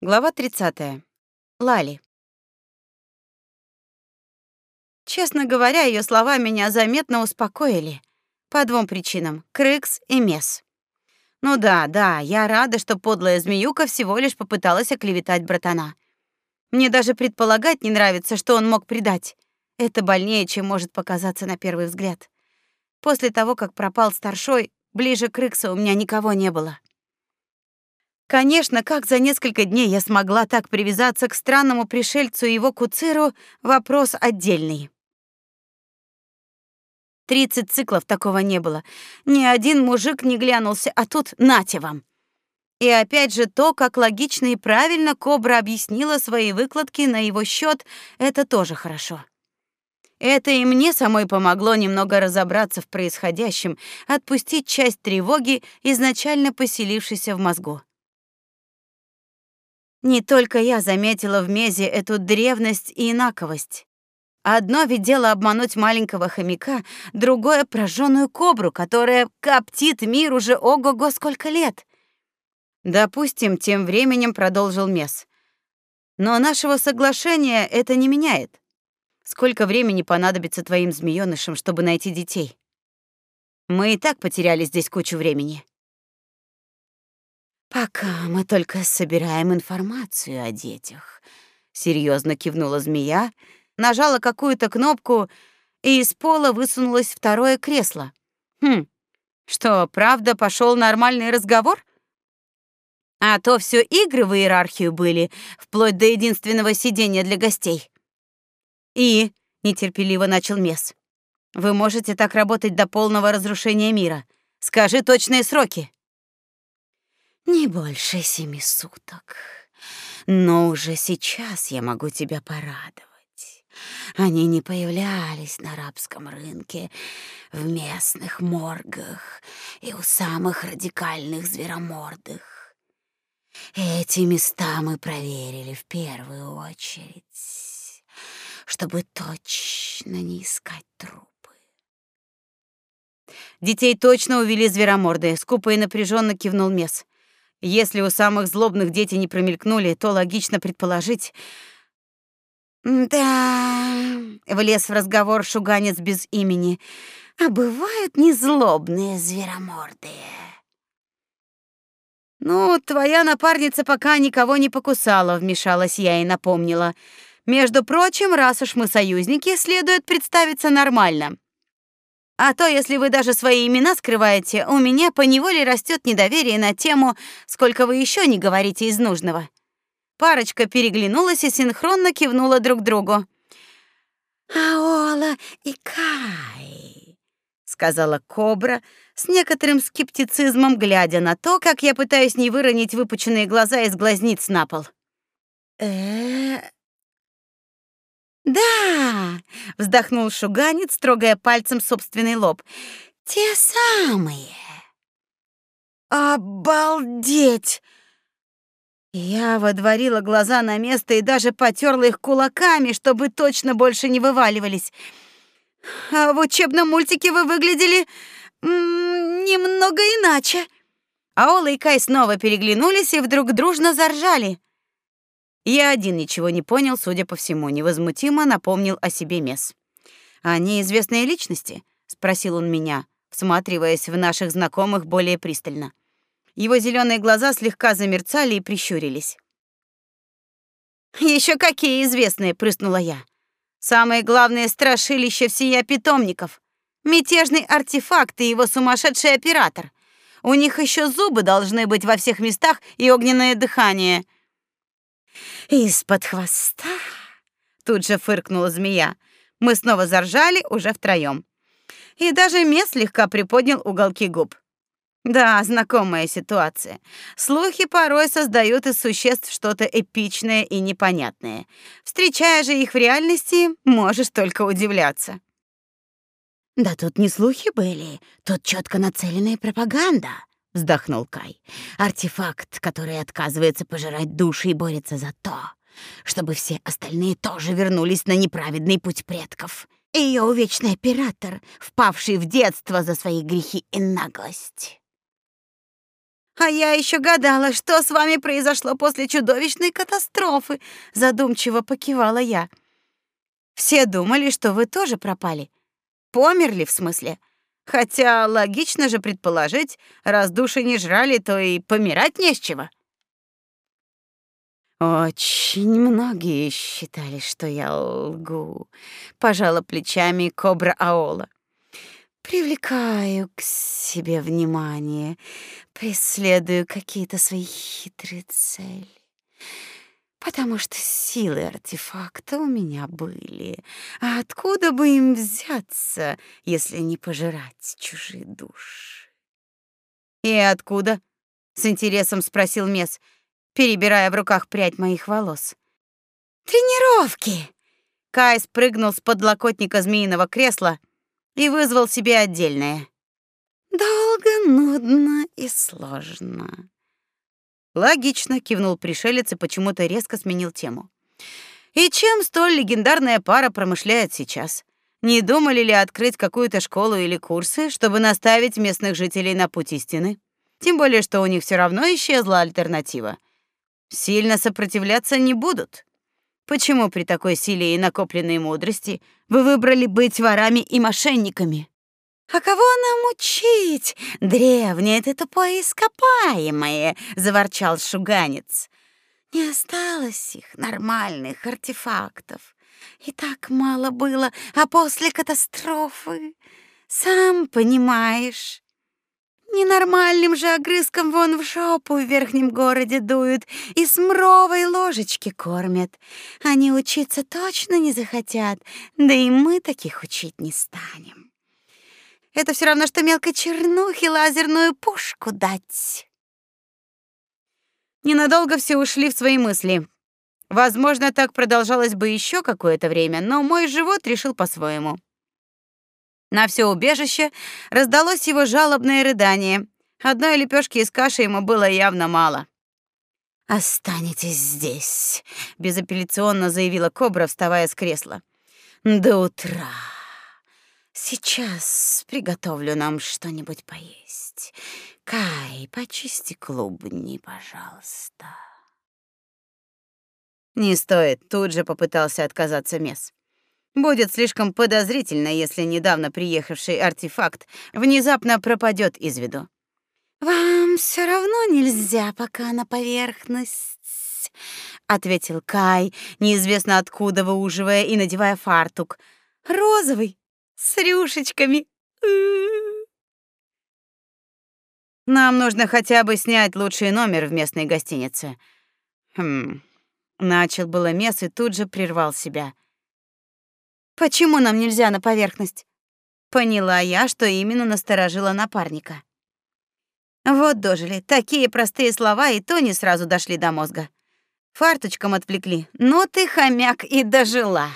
Глава 30. Лали. Честно говоря, ее слова меня заметно успокоили. По двум причинам — Крыкс и Мес. Ну да, да, я рада, что подлая змеюка всего лишь попыталась оклеветать братана. Мне даже предполагать не нравится, что он мог предать. Это больнее, чем может показаться на первый взгляд. После того, как пропал старшой, ближе к у меня никого не было. Конечно, как за несколько дней я смогла так привязаться к странному пришельцу и его куциру, вопрос отдельный. Тридцать циклов такого не было. Ни один мужик не глянулся, а тут нате вам. И опять же то, как логично и правильно Кобра объяснила свои выкладки на его счет, это тоже хорошо. Это и мне самой помогло немного разобраться в происходящем, отпустить часть тревоги, изначально поселившейся в мозгу. Не только я заметила в Мезе эту древность и инаковость. Одно ведь обмануть маленького хомяка, другое — прожженную кобру, которая коптит мир уже ого-го сколько лет. Допустим, тем временем продолжил Мес. Но нашего соглашения это не меняет. Сколько времени понадобится твоим змеёнышам, чтобы найти детей? Мы и так потеряли здесь кучу времени. Пока мы только собираем информацию о детях, серьезно кивнула змея, нажала какую-то кнопку, и из пола высунулось второе кресло. Хм. Что, правда, пошел нормальный разговор? А то все игры в иерархию были, вплоть до единственного сидения для гостей. И нетерпеливо начал Мес. Вы можете так работать до полного разрушения мира. Скажи точные сроки. Не больше семи суток. Но уже сейчас я могу тебя порадовать. Они не появлялись на арабском рынке, в местных моргах и у самых радикальных зверомордых. Эти места мы проверили в первую очередь, чтобы точно не искать трупы. Детей точно увели звероморды, скупо и напряженно кивнул Мес. Если у самых злобных дети не промелькнули, то логично предположить... «Да...» — влез в разговор шуганец без имени. «А бывают незлобные зверомордые». «Ну, твоя напарница пока никого не покусала», — вмешалась я и напомнила. «Между прочим, раз уж мы союзники, следует представиться нормально. А то, если вы даже свои имена скрываете, у меня поневоле растет недоверие на тему, сколько вы еще не говорите из нужного. Парочка переглянулась и синхронно кивнула друг другу. «Аола и Кай», — сказала Кобра, с некоторым скептицизмом глядя на то, как я пытаюсь не выронить выпученные глаза из глазниц на пол. э «Да!» — вздохнул шуганец, трогая пальцем собственный лоб. «Те самые!» «Обалдеть!» Я водворила глаза на место и даже потерла их кулаками, чтобы точно больше не вываливались. А в учебном мультике вы выглядели немного иначе. Аола и Кай снова переглянулись и вдруг дружно заржали. Я один ничего не понял, судя по всему, невозмутимо напомнил о себе Мес. «Они известные личности?» — спросил он меня, всматриваясь в наших знакомых более пристально. Его зеленые глаза слегка замерцали и прищурились. Еще какие известные!» — прыснула я. «Самое главное страшилище всея питомников. Мятежный артефакт и его сумасшедший оператор. У них еще зубы должны быть во всех местах и огненное дыхание». Из-под хвоста тут же фыркнула змея. Мы снова заржали уже втроем. И даже Мес слегка приподнял уголки губ. Да, знакомая ситуация. Слухи порой создают из существ что-то эпичное и непонятное. Встречая же их в реальности, можешь только удивляться. Да тут не слухи были, тут четко нацеленная пропаганда вздохнул Кай. Артефакт, который отказывается пожирать души и борется за то, чтобы все остальные тоже вернулись на неправедный путь предков. Ее увечный оператор, впавший в детство за свои грехи и наглость. А я еще гадала, что с вами произошло после чудовищной катастрофы, задумчиво покивала я. Все думали, что вы тоже пропали. Померли, в смысле. Хотя логично же предположить, раз души не жрали, то и помирать не с чего. Очень многие считали, что я лгу. Пожала плечами Кобра Аола. Привлекаю к себе внимание, преследую какие-то свои хитрые цели. Потому что силы артефакта у меня были. А откуда бы им взяться, если не пожирать чужие души? И откуда? С интересом спросил Мес, перебирая в руках прядь моих волос. Тренировки. Кай спрыгнул с подлокотника змеиного кресла и вызвал себе отдельное. Долго, нудно и сложно. Логично, кивнул пришелец и почему-то резко сменил тему. И чем столь легендарная пара промышляет сейчас? Не думали ли открыть какую-то школу или курсы, чтобы наставить местных жителей на путь истины? Тем более, что у них все равно исчезла альтернатива. Сильно сопротивляться не будут. Почему при такой силе и накопленной мудрости вы выбрали быть ворами и мошенниками? А кого нам учить? Древнее это тупое ископаемое, заворчал шуганец. Не осталось их нормальных артефактов. И так мало было, а после катастрофы, сам понимаешь, Ненормальным же огрызком вон в жопу в верхнем городе дуют и с мровой ложечки кормят. Они учиться точно не захотят, да и мы таких учить не станем. Это все равно, что мелкой чернухе лазерную пушку дать. Ненадолго все ушли в свои мысли. Возможно, так продолжалось бы еще какое-то время, но мой живот решил по-своему. На все убежище раздалось его жалобное рыдание. Одной лепешки из каши ему было явно мало. Останетесь здесь, безапелляционно заявила Кобра, вставая с кресла. До утра. Сейчас приготовлю нам что-нибудь поесть. Кай, почисти клубни, пожалуйста. Не стоит, тут же попытался отказаться Мес. Будет слишком подозрительно, если недавно приехавший артефакт внезапно пропадет из виду. Вам все равно нельзя пока на поверхность, ответил Кай, неизвестно откуда выуживая и надевая фартук. Розовый с рюшечками. Нам нужно хотя бы снять лучший номер в местной гостинице. Хм. Начал было Мес и тут же прервал себя. Почему нам нельзя на поверхность? Поняла я, что именно насторожила напарника. Вот дожили. Такие простые слова и то не сразу дошли до мозга. Фарточком отвлекли. Но ты хомяк и дожила.